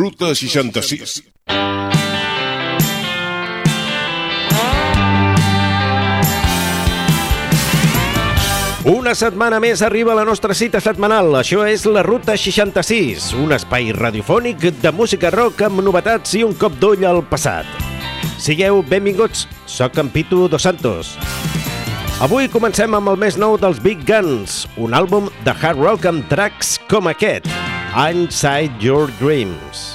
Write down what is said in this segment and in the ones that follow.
Ruta 66. Una setmana més arriba la nostra cita setmanal. Això és la Ruta 66, un espai radiofònic de música rock amb novetats i un cop d'ull al passat. Sigueu benvinguts, sóc en Pitu Dos Santos. Avui comencem amb el més nou dels Big Guns, un àlbum de hard rock amb tracks com aquest, Inside Your Dreams.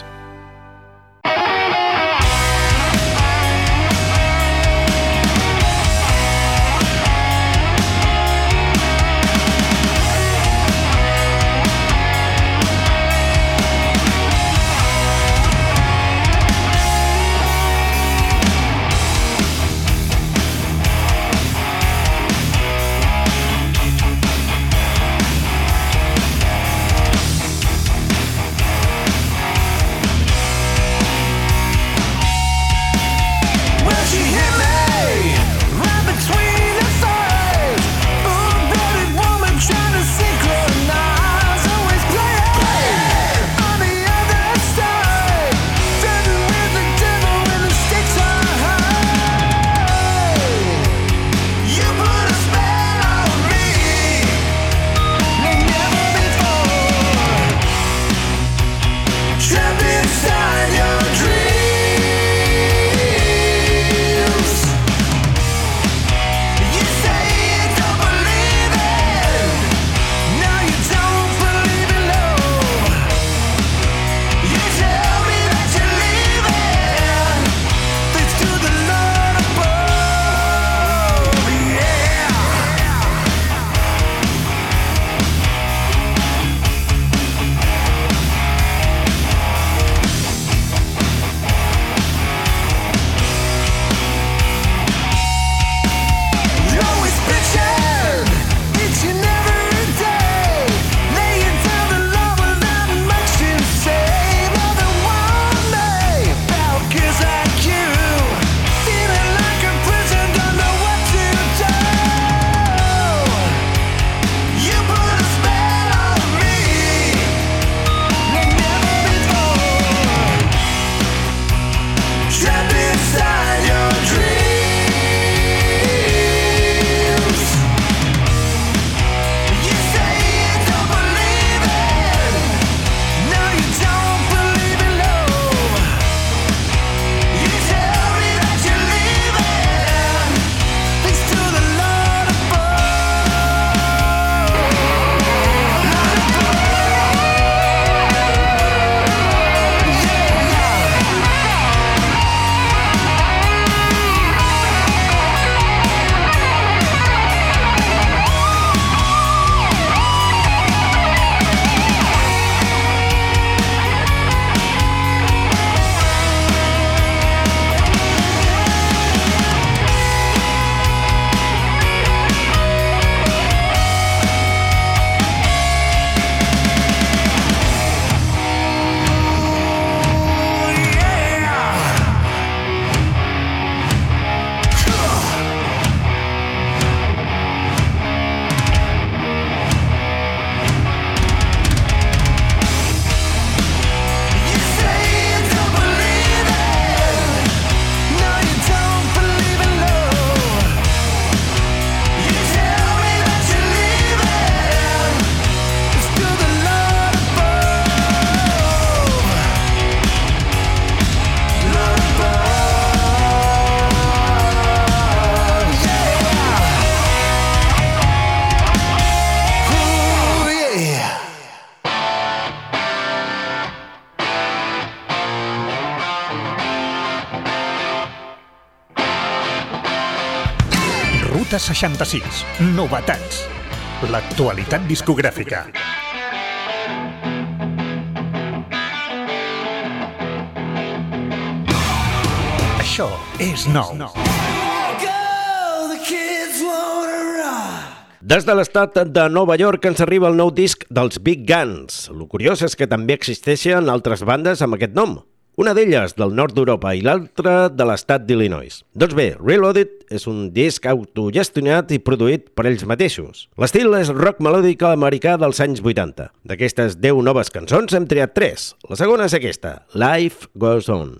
66. Novetats. L'actualitat discogràfica. Això és nou. Des de l'estat de Nova York ens arriba el nou disc dels Big Guns. Lo curiós és que també existeixen altres bandes amb aquest nom. Una d'elles del nord d'Europa i l'altra de l'estat d'Illinois. Doncs bé, Reloaded és un disc autogestionat i produït per ells mateixos. L'estil és rock melòdic americà dels anys 80. D'aquestes 10 noves cançons hem triat 3. La segona és aquesta, Life Goes On.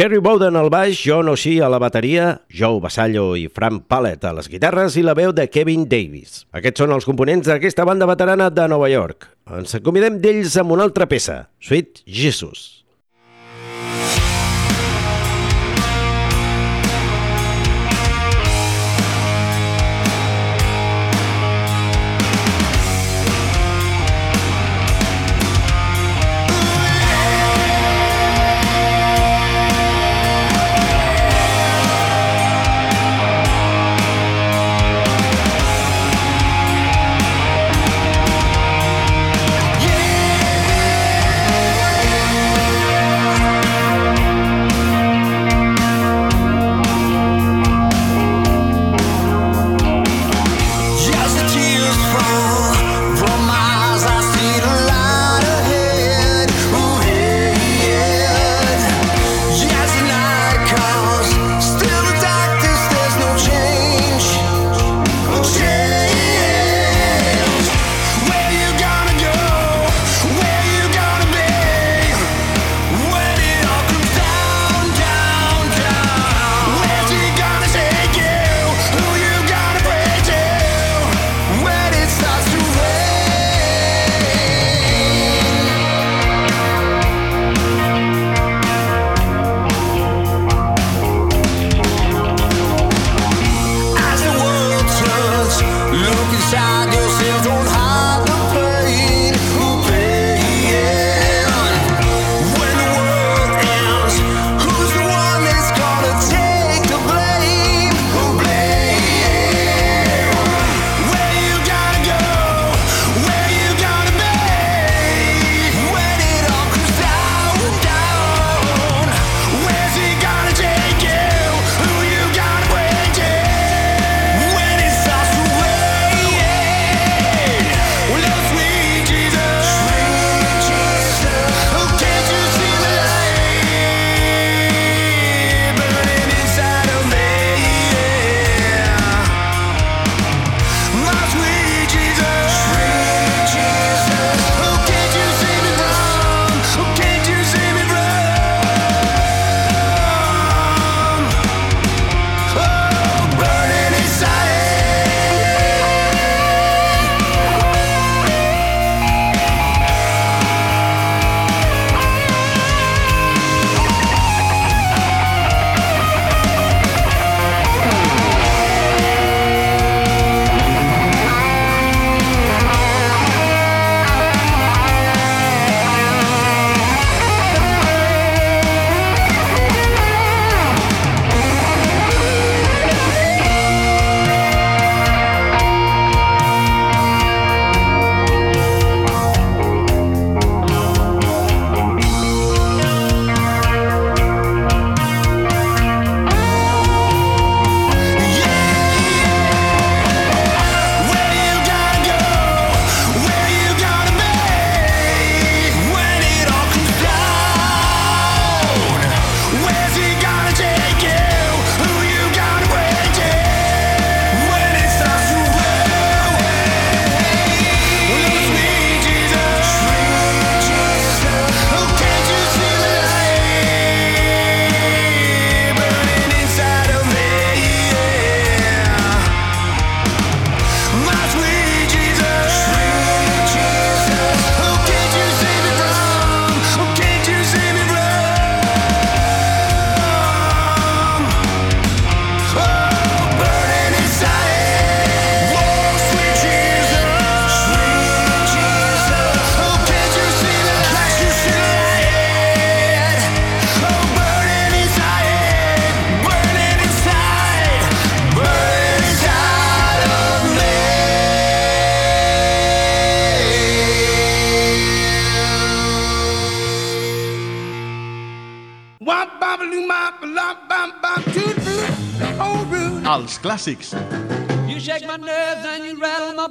Kerry Bowden al baix, John O'Shea a la bateria, Joe Basallo i Frank Pallet a les guitarres i la veu de Kevin Davis. Aquests són els components d'aquesta banda veterana de Nova York. Ens acomidem d'ells amb una altra peça, Sweet Jesus.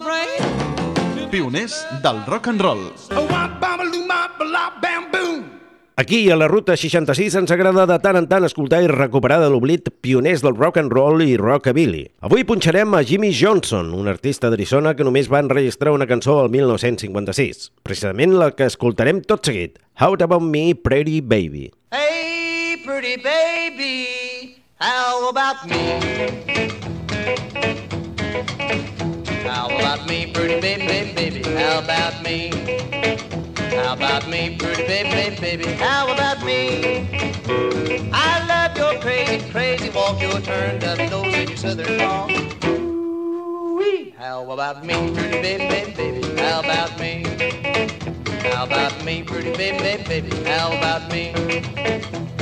Brain. Pioners del rock and roll. Aquí, a la Ruta 66, ens agrada de tant en tant escoltar i recuperar de l'oblit pioners del rock and roll i rockabilly. Avui punxarem a Jimmy Johnson, un artista d'Arizona que només va enregistrar una cançó al 1956. Precisament la que escoltarem tot seguit, How About Me, Pretty Baby. Hey, pretty baby, how about me? How about me, pretty baby, baby, baby, how about me? How about me, pretty baby, baby, baby, how about me? I love your crazy, crazy walk, your turned up nose and your southern. Ooh-wee. How about me, pretty baby, baby, how about me? How about me, pretty baby, baby, how about me?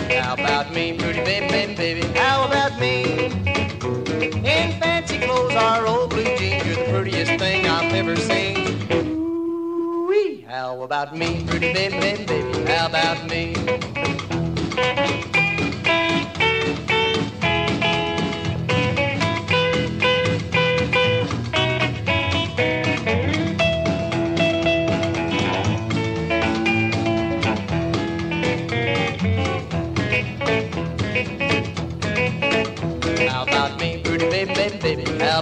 How about me, pretty baby, baby, how about me? In fancy clothes or old blue jeans, you're the prettiest thing I've ever seen. Ooh-wee. How about me, pretty baby, baby, baby, how about me?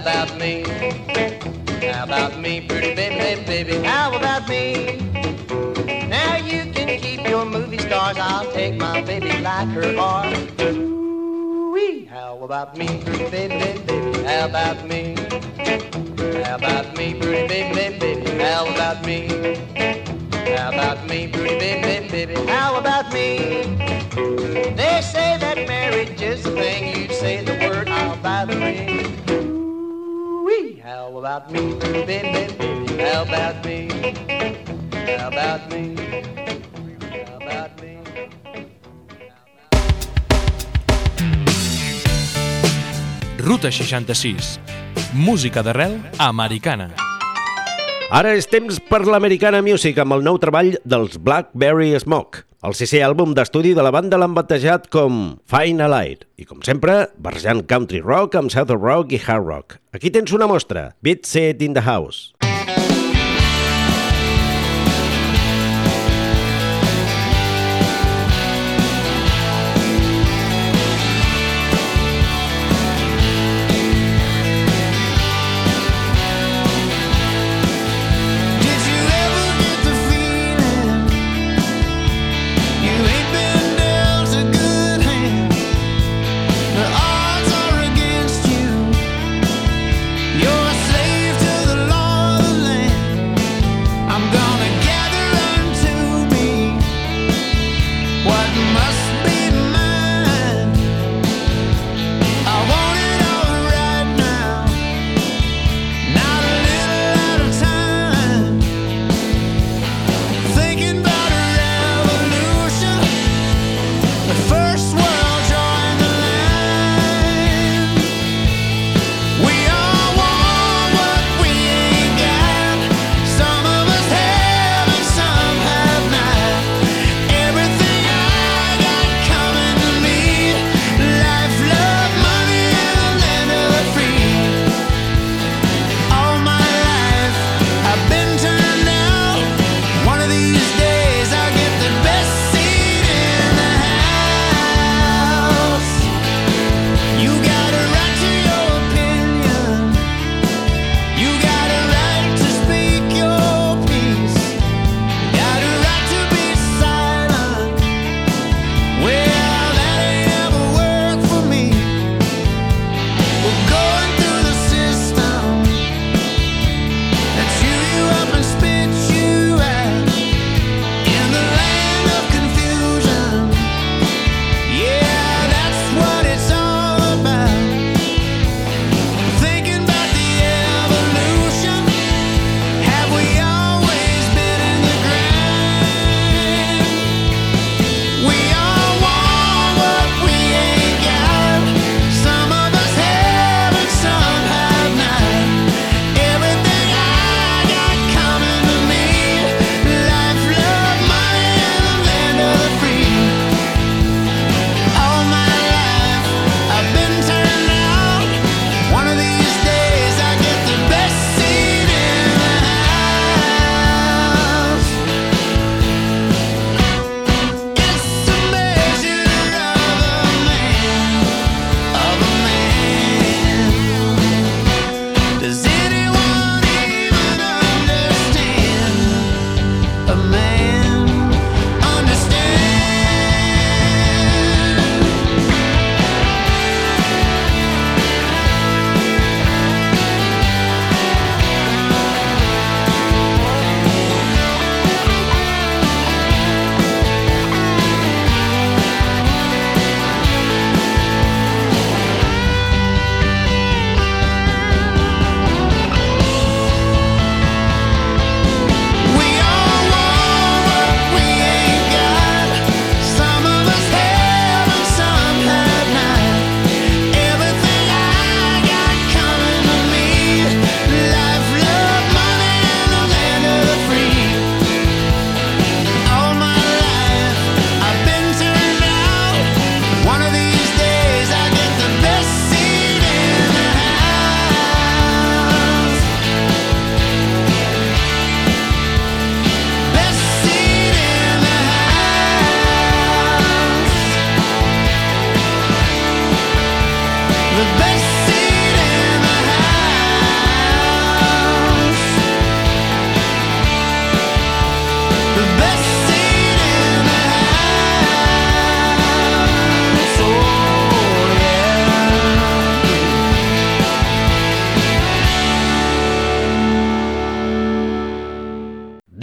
About me? How about me, pretty baby, baby? How about me? Now you can keep your movie stars. I'll take my baby like her are. Ooh-wee. How about me, pretty baby, baby? How about me? How about me, pretty baby, baby? How about me? How about me, pretty baby, baby? How about me? They say that marriage is the thing. You say the word, I'll buy the ring. How about me, baby, baby, baby? How about me? How about me? How about me? Ruta 66. Música d'arrel americana. Ara és temps per l'Americana Music amb el nou treball dels Blackberry Smoke. El sisè àlbum d'estudi de la banda l'han batejat com Final Light i, com sempre, barrejant country rock amb southern rock i hard rock. Aquí tens una mostra, Beat Set in the House.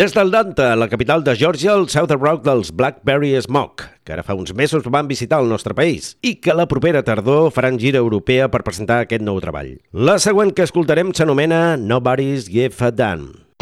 Des del Danta, la capital de Georgia, el Southern Rock dels Blackberry Smoke, que ara fa uns mesos van visitar el nostre país i que la propera tardor faran gira europea per presentar aquest nou treball. La següent que escoltarem s'anomena Nobody's Give a Damn.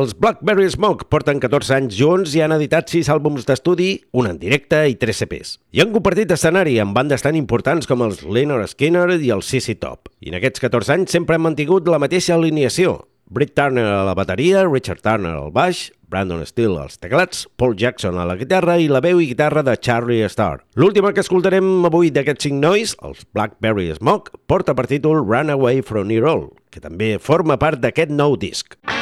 Els Blackberry Smoke porten 14 anys junts i han editat 6 àlbums d'estudi, un en directe i 3 CPs. I han compartit escenari amb bandes tan importants com els Leonard Skinner i el CC Top. I en aquests 14 anys sempre han mantingut la mateixa alineació. Britt Turner a la bateria, Richard Turner al baix, Brandon Steele als teclats, Paul Jackson a la guitarra i la veu i guitarra de Charlie Starr. L'última que escoltarem avui d'aquests cinc nois, els Blackberry Smoke, porta per títol Runaway from Your All, que també forma part d'aquest nou disc. Standing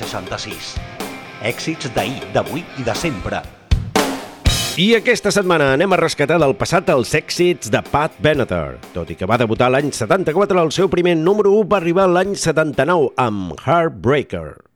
66. Èxits d'ahir, d'avui i de sempre. I aquesta setmana anem a rescatar del passat els èxits de Pat Benatar. Tot i que va debutar l'any 74, el seu primer número 1 va arribar l'any 79 amb Heartbreaker.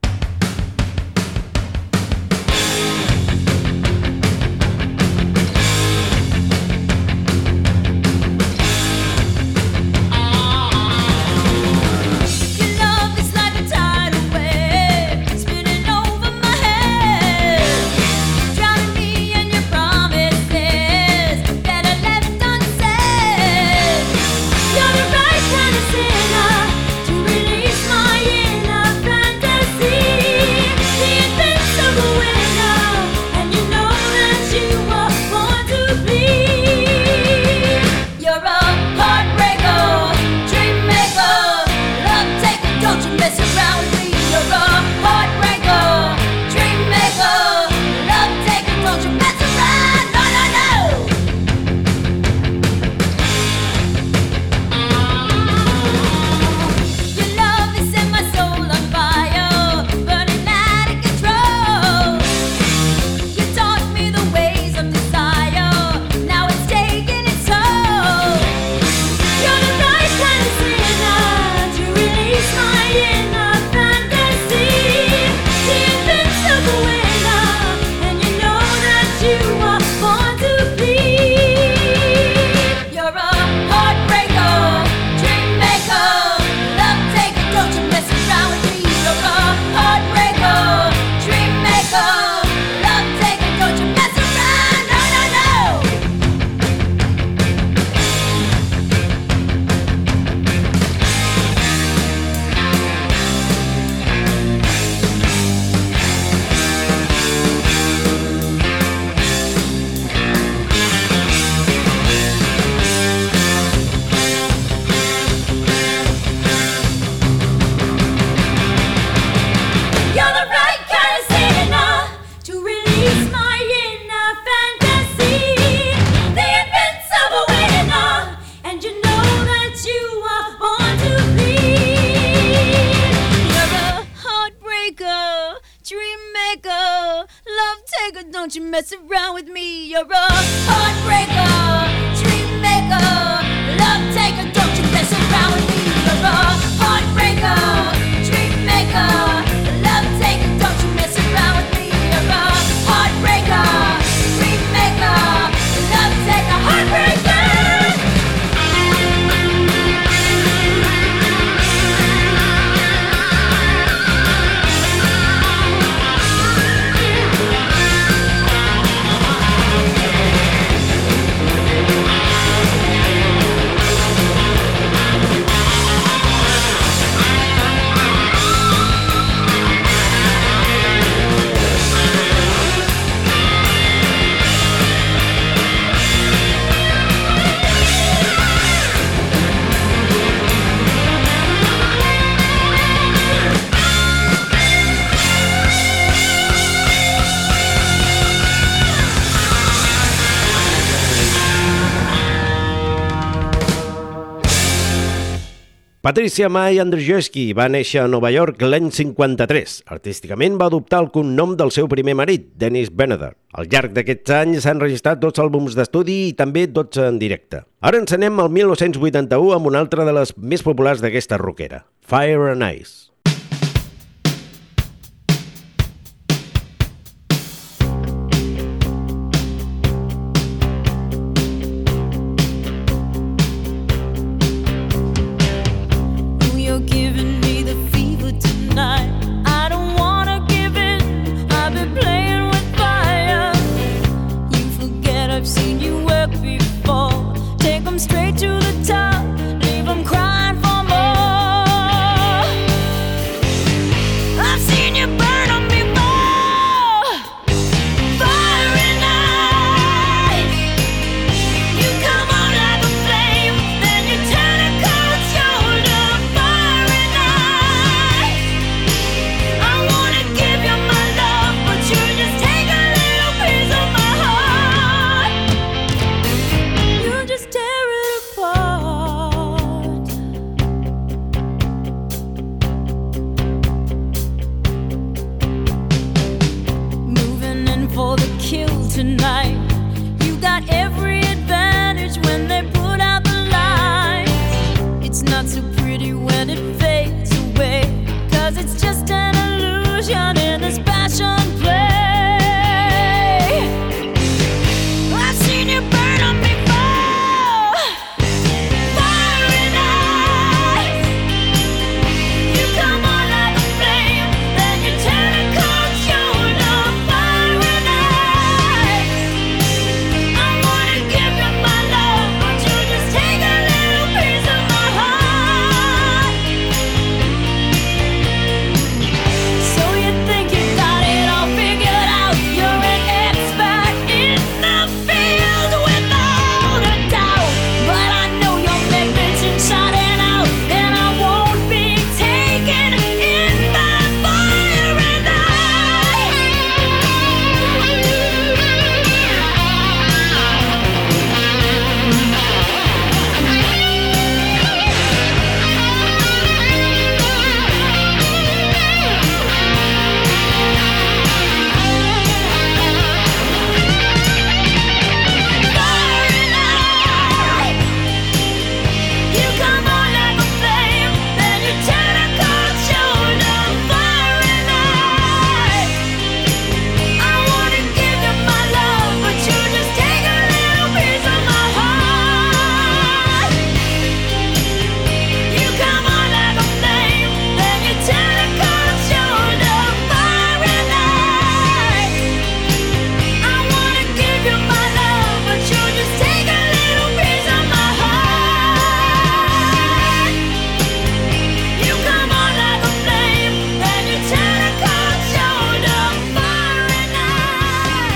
Patricia May Andrzejewski va néixer a Nova York l'any 53. Artísticament va adoptar el cognom del seu primer marit, Dennis Beneder. Al llarg d'aquests anys s'han registrat 12 àlbums d'estudi i també 12 en directe. Ara ens anem al 1981 amb una altra de les més populars d'aquesta rockera, Fire and Ice.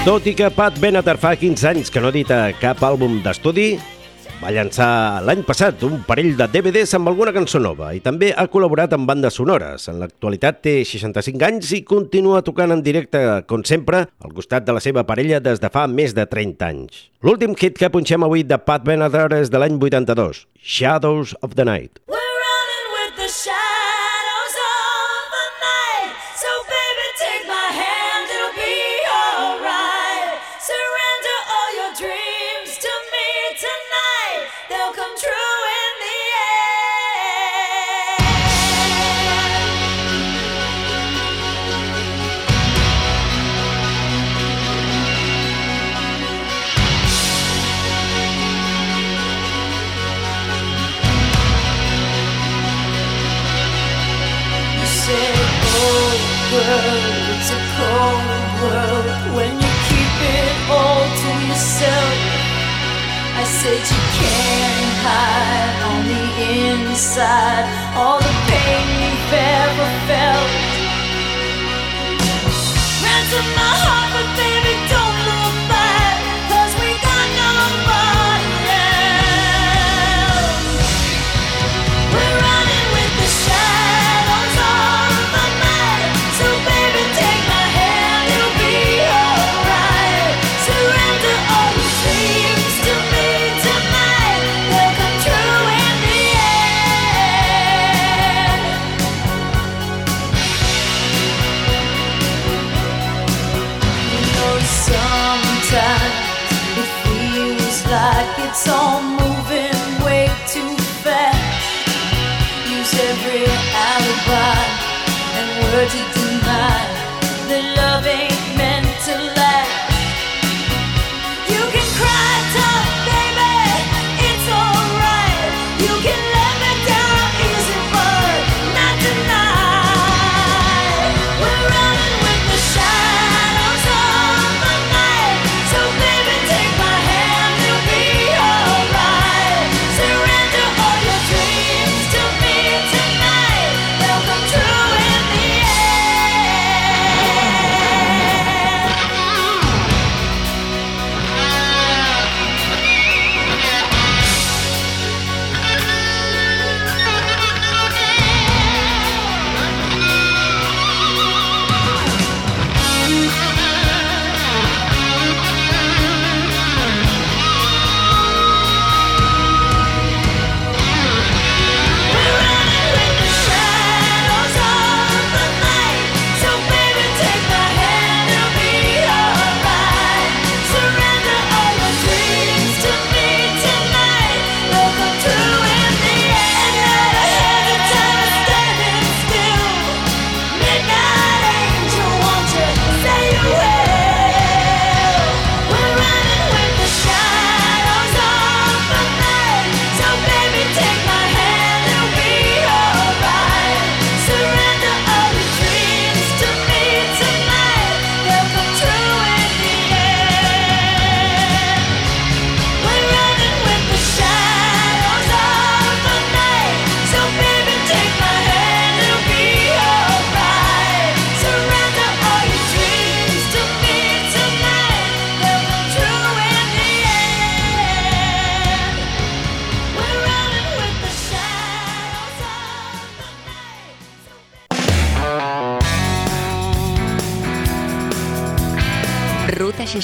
Tot i que Pat Benatar fa 15 anys que no edita cap àlbum d'estudi, va llançar l'any passat un parell de DVDs amb alguna cançó nova i també ha col·laborat amb bandes sonores. En l'actualitat té 65 anys i continua tocant en directe, com sempre, al costat de la seva parella des de fa més de 30 anys. L'últim hit que punxem avui de Pat Benatar és de l'any 82, Shadows of the Night. Woo! beside all the pain you've ever felt. Ransom my heart.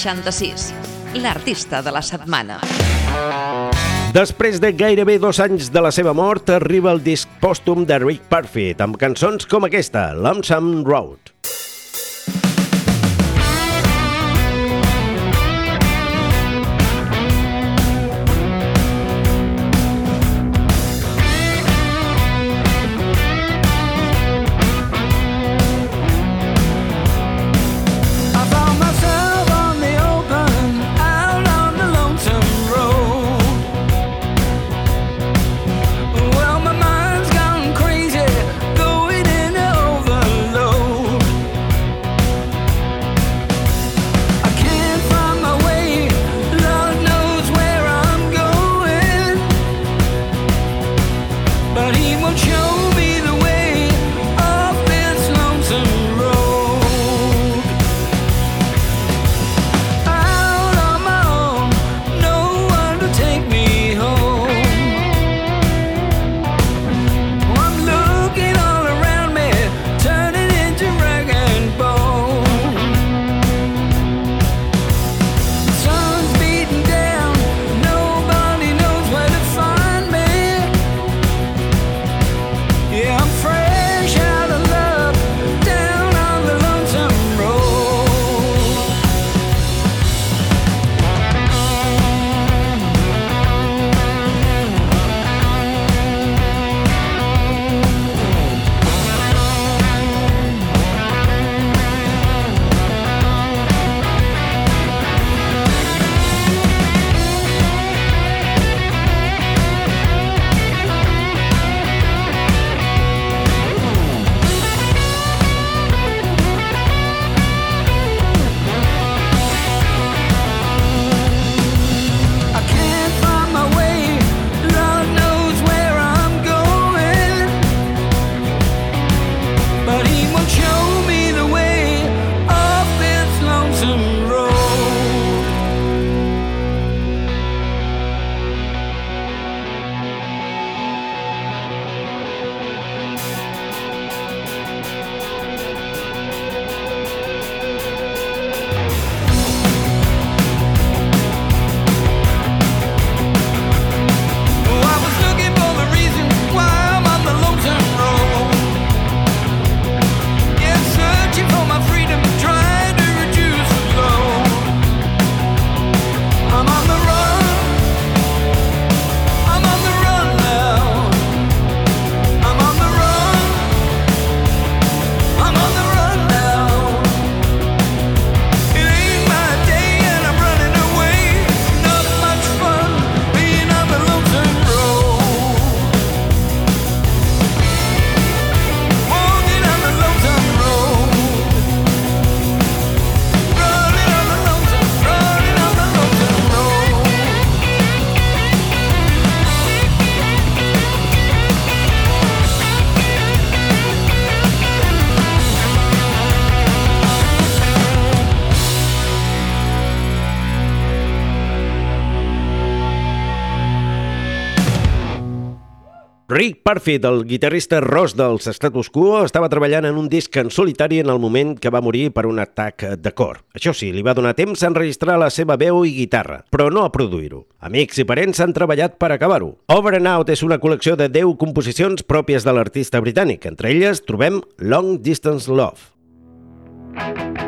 66, l'artista de la setmana. Després de gairebé dos anys de la seva mort, arriba el disc pòstum de Rick Parfitt amb cançons com aquesta, Lonesome Road. Parfit, el guitarrista ros dels Status Quo, estava treballant en un disc en solitari en el moment que va morir per un atac de cor. Això sí, li va donar temps a enregistrar la seva veu i guitarra, però no a produir-ho. Amics i parents han treballat per acabar-ho. Over and Out és una col·lecció de 10 composicions pròpies de l'artista britànic. Entre elles trobem Long Distance Love.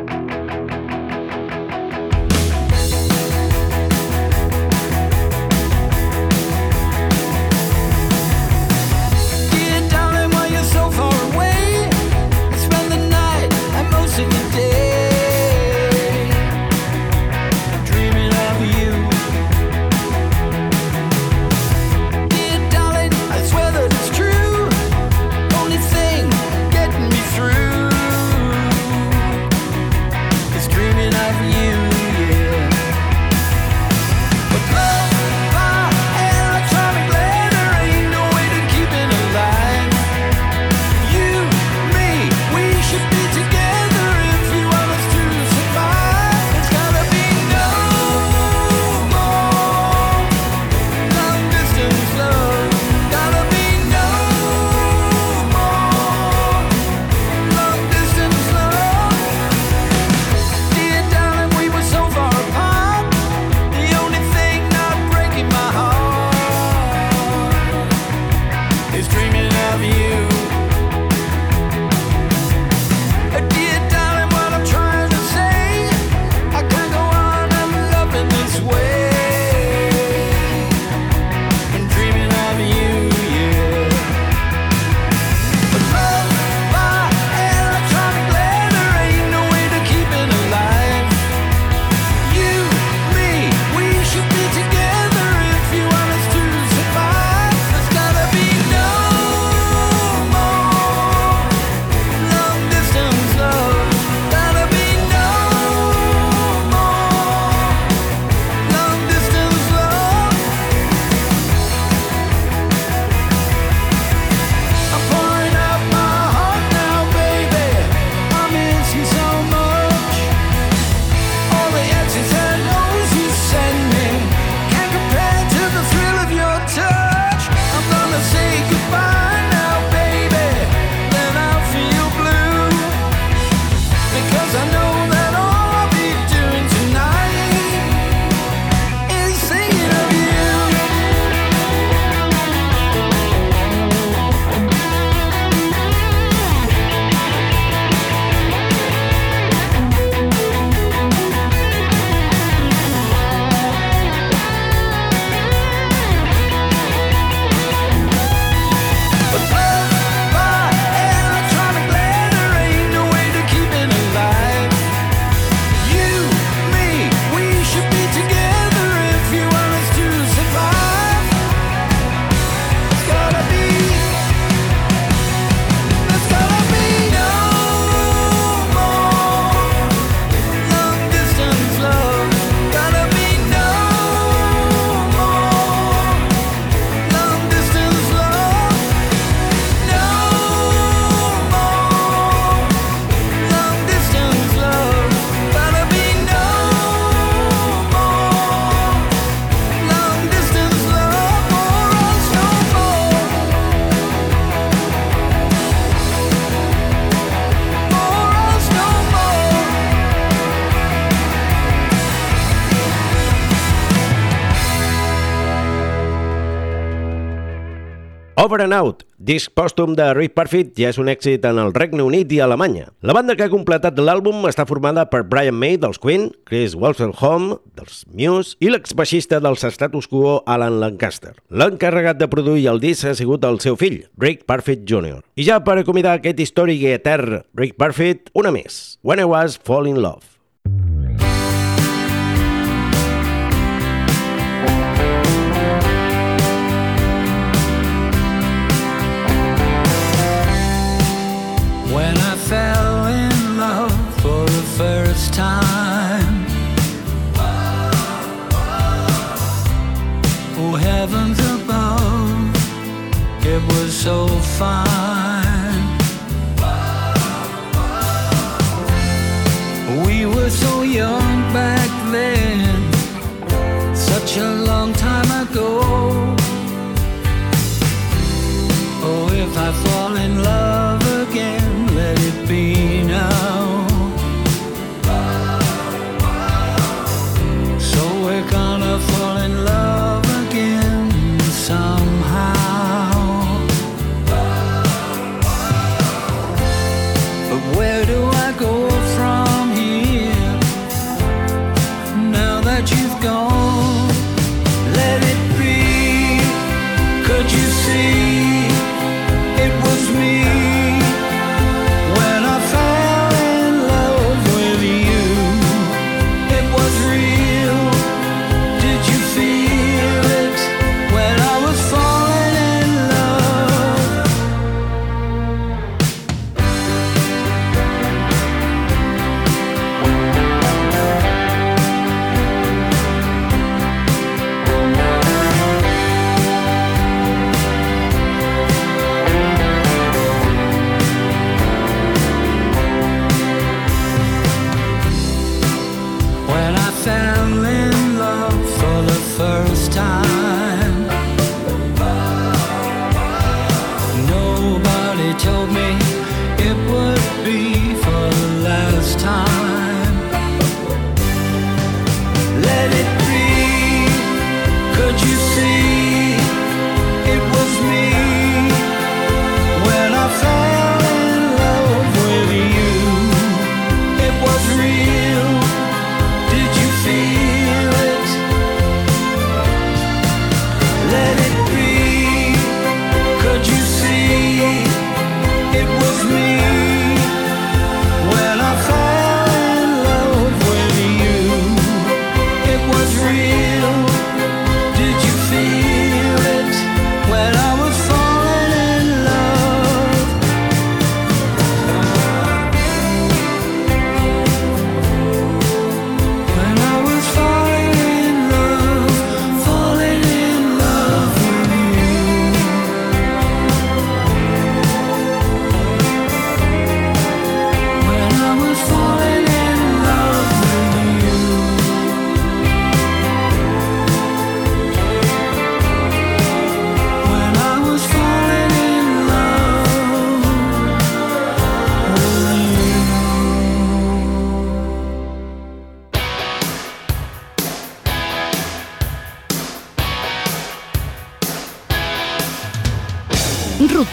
Over and Out, disc pòstum de Rick Parfit, ja és un èxit en el Regne Unit i Alemanya. La banda que ha completat l'àlbum està formada per Brian May, dels Queen, Chris Wolstenholme, dels Muse, i l'exbaixista dels Status Quo, Alan Lancaster. L'encarregat de produir el disc ha sigut el seu fill, Rick Parfit Jr. I ja per acomiadar aquest històric etern Rick Parfit, una més, When I Was Fall in Love. So fine. We were so young back then, such a long time ago.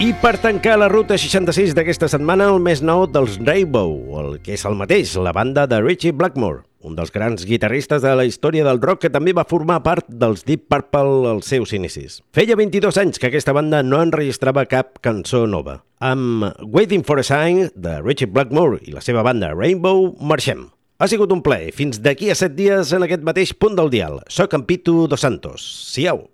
I per tancar la ruta 66 d'aquesta setmana, el més nou dels Rainbow, el que és el mateix, la banda de Richie Blackmore, un dels grans guitarristes de la història del rock que també va formar part dels Deep Purple als seus inicis. Feia 22 anys que aquesta banda no enregistrava cap cançó nova. Amb Waiting for a Sign, de Richie Blackmore i la seva banda Rainbow, marxem. Ha sigut un plaer. Fins d'aquí a 7 dies en aquest mateix punt del dial. Soc en Pitu Dos Santos. Siau.